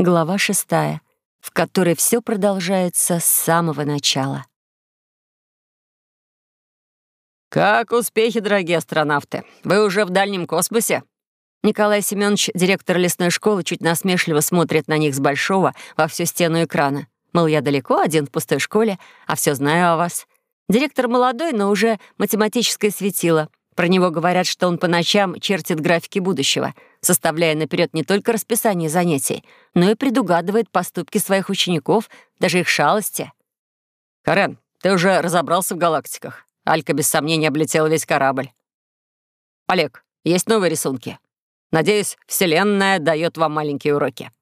Глава шестая, в которой все продолжается с самого начала. «Как успехи, дорогие астронавты? Вы уже в дальнем космосе?» Николай Семенович, директор лесной школы, чуть насмешливо смотрит на них с большого во всю стену экрана. Мол, я далеко, один в пустой школе, а все знаю о вас. Директор молодой, но уже математическое светило. Про него говорят, что он по ночам чертит графики будущего, составляя наперед не только расписание занятий, но и предугадывает поступки своих учеников, даже их шалости. «Карен, ты уже разобрался в галактиках. Алька без сомнения облетела весь корабль. Олег, есть новые рисунки? Надеюсь, Вселенная дает вам маленькие уроки».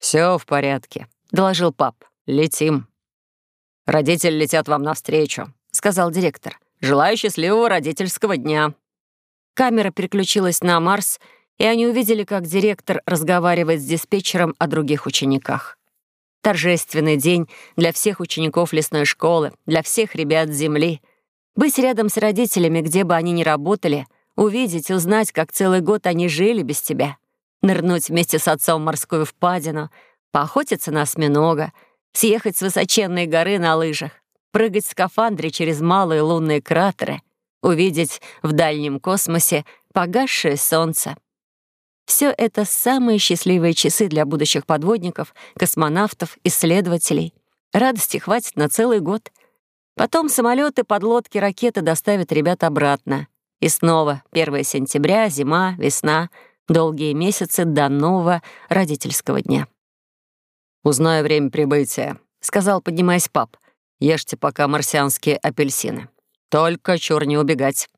«Все в порядке», — доложил пап. «Летим». «Родители летят вам навстречу», — сказал директор. Желаю счастливого родительского дня». Камера переключилась на Марс, и они увидели, как директор разговаривает с диспетчером о других учениках. Торжественный день для всех учеников лесной школы, для всех ребят Земли. Быть рядом с родителями, где бы они ни работали, увидеть, узнать, как целый год они жили без тебя. Нырнуть вместе с отцом в морскую впадину, поохотиться на осьминога, съехать с высоченной горы на лыжах, прыгать в скафандре через малые лунные кратеры, увидеть в дальнем космосе погасшее солнце. Все это самые счастливые часы для будущих подводников, космонавтов, исследователей. Радости хватит на целый год. Потом самолеты, подлодки, ракеты доставят ребят обратно. И снова 1 сентября, зима, весна, долгие месяцы до нового родительского дня. «Узнаю время прибытия», — сказал, поднимаясь пап. Ешьте пока марсианские апельсины. Только чур не убегать».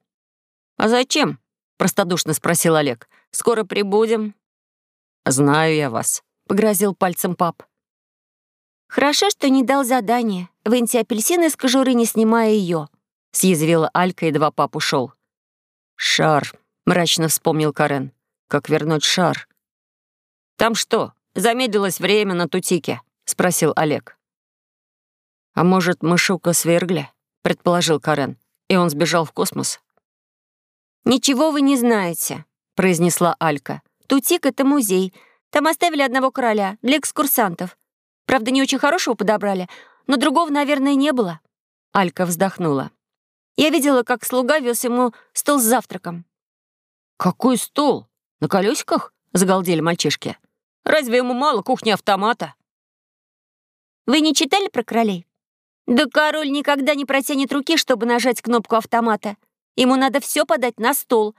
«А зачем?» — простодушно спросил Олег. «Скоро прибудем». «Знаю я вас», — погрозил пальцем пап. «Хорошо, что не дал задание. Выньте апельсины из кожуры, не снимая ее», — съязвила Алька, едва пап ушел. «Шар», — мрачно вспомнил Карен. «Как вернуть шар?» «Там что, замедлилось время на тутике?» — спросил Олег. «А может, Мышука свергли?» — предположил Карен. «И он сбежал в космос?» «Ничего вы не знаете», — произнесла Алька. «Тутик — это музей. Там оставили одного короля для экскурсантов. Правда, не очень хорошего подобрали, но другого, наверное, не было». Алька вздохнула. «Я видела, как слуга вез ему стол с завтраком». «Какой стол? На колесиках?» — загалдели мальчишки. «Разве ему мало кухни автомата?» «Вы не читали про королей?» Да король никогда не протянет руки, чтобы нажать кнопку автомата. Ему надо все подать на стол.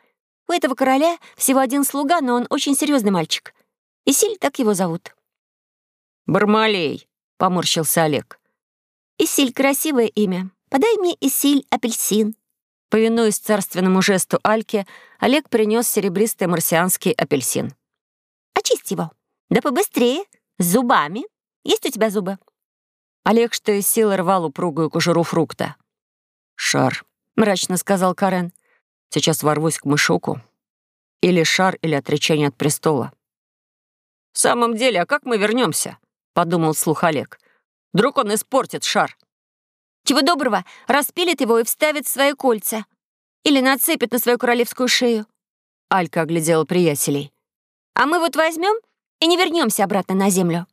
У этого короля всего один слуга, но он очень серьезный мальчик. Исиль, так его зовут. «Бармалей», — поморщился Олег. «Исиль — красивое имя. Подай мне Исиль апельсин». Повинуясь царственному жесту Альки, Олег принес серебристый марсианский апельсин. «Очисть его. Да побыстрее. С зубами. Есть у тебя зубы?» Олег, что из силы рвал упругую кожуру фрукта. «Шар», — мрачно сказал Карен. «Сейчас ворвусь к мышуку. Или шар, или отречение от престола». «В самом деле, а как мы вернемся? подумал слух Олег. «Вдруг он испортит шар?» «Чего доброго, распилит его и вставит в свои кольца. Или нацепит на свою королевскую шею». Алька оглядела приятелей. «А мы вот возьмем и не вернемся обратно на землю».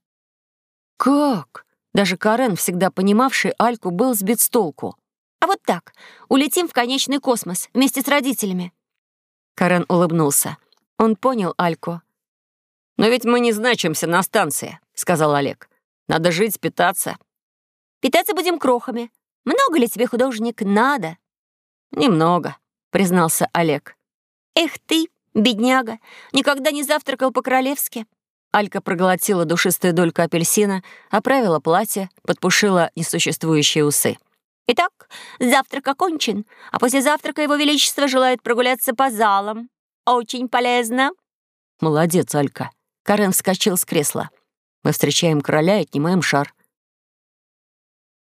«Как?» Даже Карен, всегда понимавший Альку, был сбит с толку. «А вот так. Улетим в конечный космос вместе с родителями». Карен улыбнулся. Он понял Альку. «Но ведь мы не значимся на станции», — сказал Олег. «Надо жить, питаться». «Питаться будем крохами. Много ли тебе, художник, надо?» «Немного», — признался Олег. «Эх ты, бедняга, никогда не завтракал по-королевски. Алька проглотила душистую дольку апельсина, оправила платье, подпушила несуществующие усы. «Итак, завтрак окончен, а после завтрака Его Величество желает прогуляться по залам. Очень полезно». «Молодец, Алька». Карен вскочил с кресла. «Мы встречаем короля и отнимаем шар».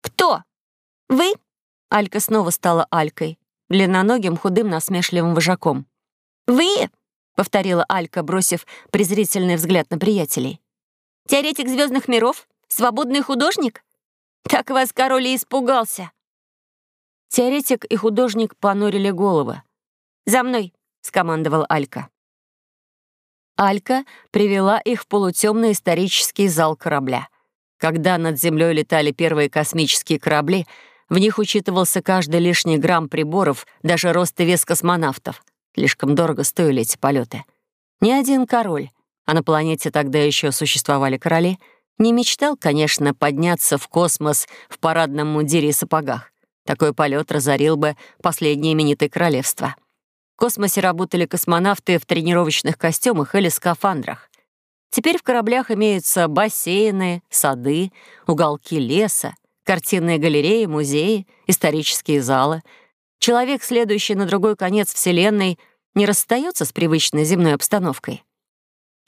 «Кто? Вы?» Алька снова стала Алькой, длинноногим, худым, насмешливым вожаком. «Вы?» — повторила Алька, бросив презрительный взгляд на приятелей. «Теоретик звездных миров? Свободный художник? Так вас король и испугался!» Теоретик и художник понурили головы. «За мной!» — скомандовал Алька. Алька привела их в полутемный исторический зал корабля. Когда над землей летали первые космические корабли, в них учитывался каждый лишний грамм приборов, даже рост и вес космонавтов. Слишком дорого стоили эти полеты. Ни один король, а на планете тогда еще существовали короли, не мечтал, конечно, подняться в космос в парадном мундире и сапогах. Такой полет разорил бы последнее именитое королевство. В космосе работали космонавты в тренировочных костюмах или скафандрах. Теперь в кораблях имеются бассейны, сады, уголки леса, картинные галереи, музеи, исторические залы. Человек, следующий на другой конец Вселенной, не расстается с привычной земной обстановкой.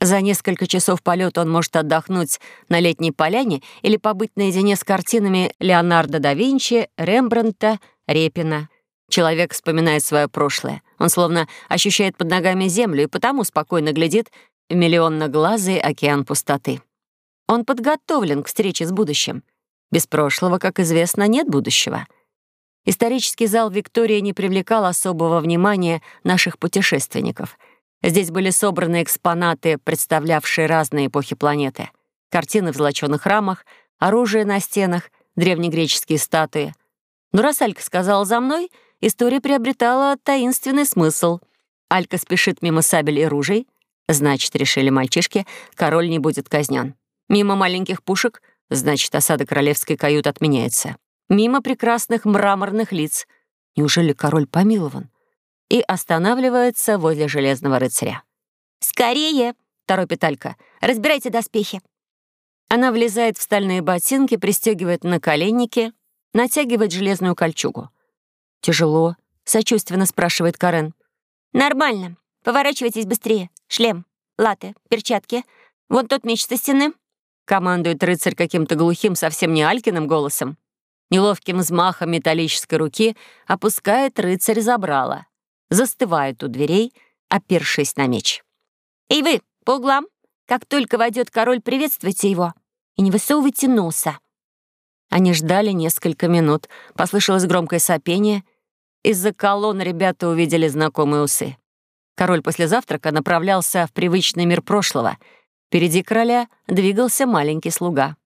За несколько часов полета он может отдохнуть на летней поляне или побыть наедине с картинами Леонардо да Винчи, Рембрандта, Репина. Человек вспоминает свое прошлое. Он словно ощущает под ногами землю и потому спокойно глядит в миллионноглазый океан пустоты. Он подготовлен к встрече с будущим. Без прошлого, как известно, нет будущего. Исторический зал Виктории не привлекал особого внимания наших путешественников. Здесь были собраны экспонаты, представлявшие разные эпохи планеты. Картины в золочёных рамах, оружие на стенах, древнегреческие статуи. Но раз Алька сказала «за мной», история приобретала таинственный смысл. Алька спешит мимо сабель и ружей, значит, решили мальчишки, король не будет казнен. Мимо маленьких пушек, значит, осада королевской каюты отменяется. Мимо прекрасных мраморных лиц. Неужели король помилован? И останавливается возле железного рыцаря. «Скорее!» — торопит Алька. «Разбирайте доспехи!» Она влезает в стальные ботинки, пристегивает наколенники, натягивает железную кольчугу. «Тяжело?» — сочувственно спрашивает Карен. «Нормально. Поворачивайтесь быстрее. Шлем, латы, перчатки. Вон тот меч со стены». Командует рыцарь каким-то глухим, совсем не Алькиным голосом. Неловким взмахом металлической руки опускает рыцарь забрала. Застывает у дверей, опершись на меч. «Эй вы, по углам! Как только войдет король, приветствуйте его. И не высовывайте носа». Они ждали несколько минут. Послышалось громкое сопение — из-за колонн ребята увидели знакомые усы. Король после завтрака направлялся в привычный мир прошлого. Впереди короля двигался маленький слуга.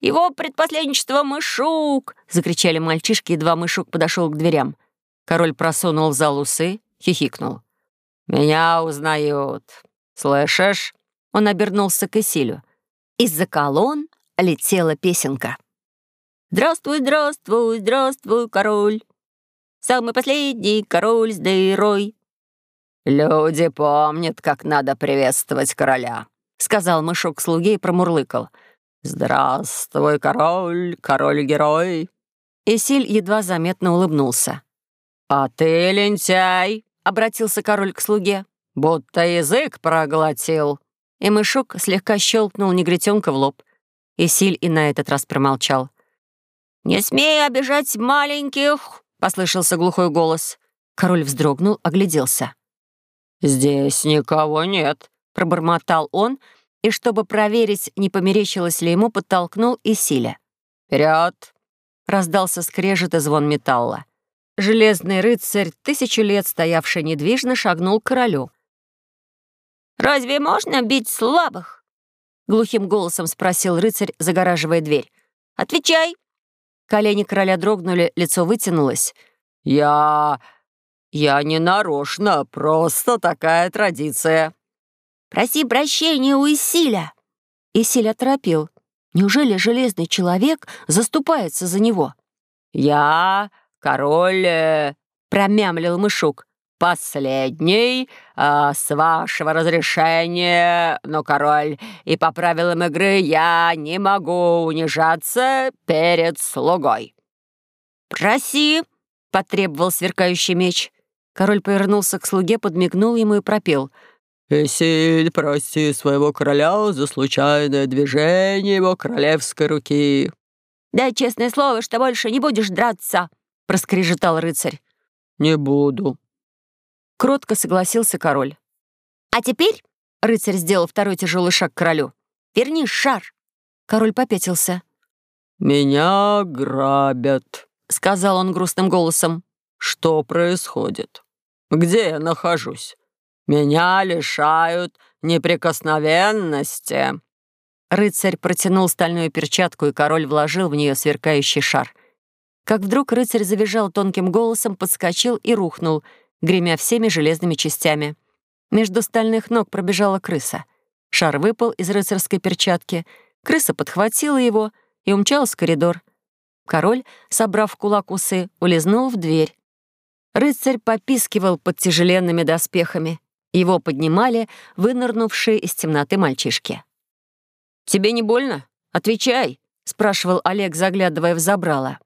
«Его предпоследничество Мышук!» — закричали мальчишки, едва Мышук подошел к дверям. Король просунул в зал усы, хихикнул. «Меня узнают. Слышишь?» Он обернулся к Исилю. Из-за колонн летела песенка. «Здравствуй, здравствуй, здравствуй, король! Самый последний король с дырой». «Люди помнят, как надо приветствовать короля», — сказал мышок слуге и промурлыкал. «Здравствуй, король, король-герой». Исиль едва заметно улыбнулся. «А ты, лентяй», — обратился король к слуге, «будто язык проглотил». И мышок слегка щелкнул негритенка в лоб. Исиль и на этот раз промолчал. «Не смей обижать маленьких!» — послышался глухой голос. Король вздрогнул, огляделся. «Здесь никого нет», — пробормотал он, и, чтобы проверить, не померещилось ли ему, подтолкнул и силя. «Вперед!» — раздался скрежет и звон металла. Железный рыцарь, тысячу лет стоявший недвижно, шагнул к королю. «Разве можно бить слабых?» — глухим голосом спросил рыцарь, загораживая дверь. «Отвечай!» Колени короля дрогнули, лицо вытянулось. «Я... я не нарочно, просто такая традиция». «Проси прощения у Исиля». Исиль оторопил. Неужели железный человек заступается за него? «Я король...» э, — промямлил мышук. «Последний, э, с вашего разрешения, но король, и по правилам игры я не могу унижаться перед слугой». «Проси!» — потребовал сверкающий меч. Король повернулся к слуге, подмигнул ему и пропел. «Эсиль, прости своего короля за случайное движение его королевской руки». «Дай честное слово, что больше не будешь драться», — проскрежетал рыцарь. «Не буду», Кротко согласился король. «А теперь...» — рыцарь сделал второй тяжелый шаг к королю. «Верни шар!» Король попятился. «Меня грабят», — сказал он грустным голосом. «Что происходит? Где я нахожусь? «Меня лишают неприкосновенности». Рыцарь протянул стальную перчатку, и король вложил в нее сверкающий шар. Как вдруг рыцарь завизжал тонким голосом, подскочил и рухнул, гремя всеми железными частями. Между стальных ног пробежала крыса. Шар выпал из рыцарской перчатки, крыса подхватила его и умчалась в коридор. Король, собрав в кулак усы, улизнул в дверь. Рыцарь попискивал под тяжеленными доспехами. Его поднимали вынырнувшие из темноты мальчишки. «Тебе не больно? Отвечай!» — спрашивал Олег, заглядывая в забрало.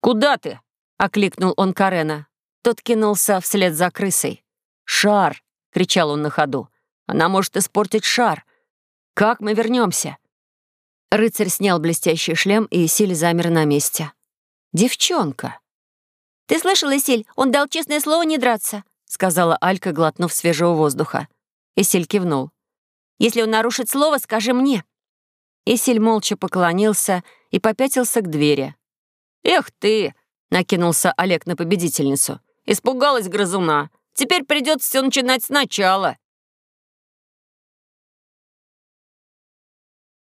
«Куда ты?» — окликнул он Карена. Тот кинулся вслед за крысой. «Шар!» — кричал он на ходу. «Она может испортить шар. Как мы вернемся? Рыцарь снял блестящий шлем, и Исиль замер на месте. «Девчонка!» «Ты слышал, Исиль? Он дал честное слово не драться», — сказала Алька, глотнув свежего воздуха. Исиль кивнул. «Если он нарушит слово, скажи мне». Исиль молча поклонился и попятился к двери. «Эх ты!» — накинулся Олег на победительницу. «Испугалась грызуна. Теперь придется все начинать сначала.